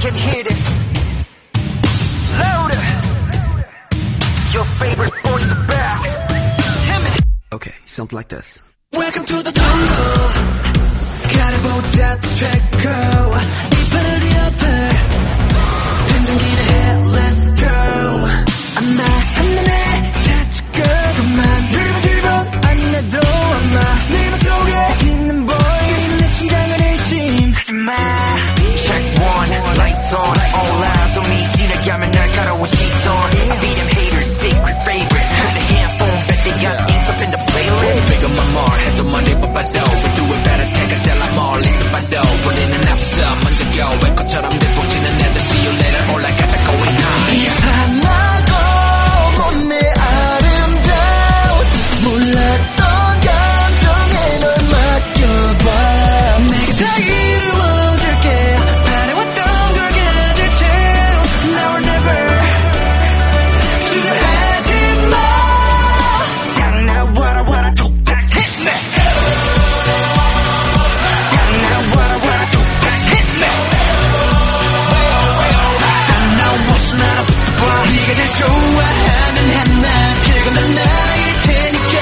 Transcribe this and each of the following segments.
can hear this. Louder. Your favorite back. Okay, something like this. Welcome to the jungle. go. lights on, all eyes on me 지나가면 날카로운 시선 I be them haters, secret favorite Turn the handphone, bet they got things up in the playlist Figure my more, 해도 머리 뽑 좋아하는 하나 그리고 난 나일 테니까.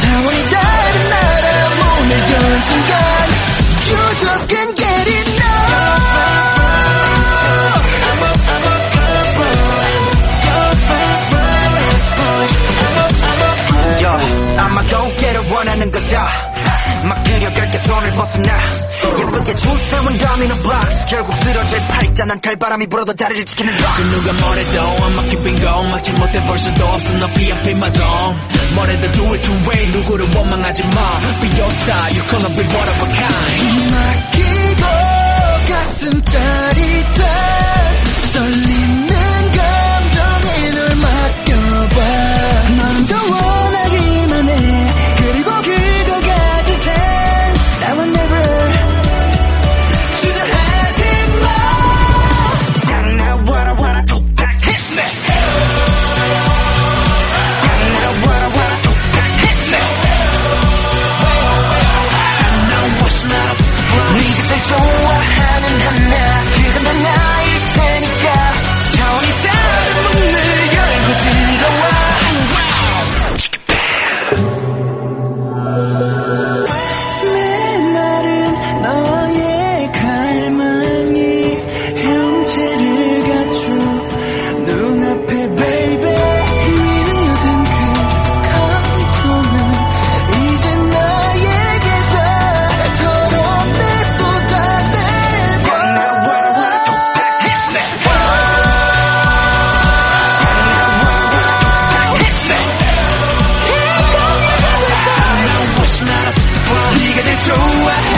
차원이 다른 나라 문을 여는 순간 You just can't get enough. Yo, 아마 go get it 원하는 거다. 막 그려갈게 손을 벗어나 예쁘게 줄세운 도미노 blocks 결국 쓰러질 팔자 난 칼바람이 불어도 자리를 지키는 그 누가 뭐래도 I'm a keeping going 막지 못해 볼 수도 없어 너 be up in my zone 뭐래도 do it your way 누구를 원망하지 마 Be your style you're gonna be one of a kind show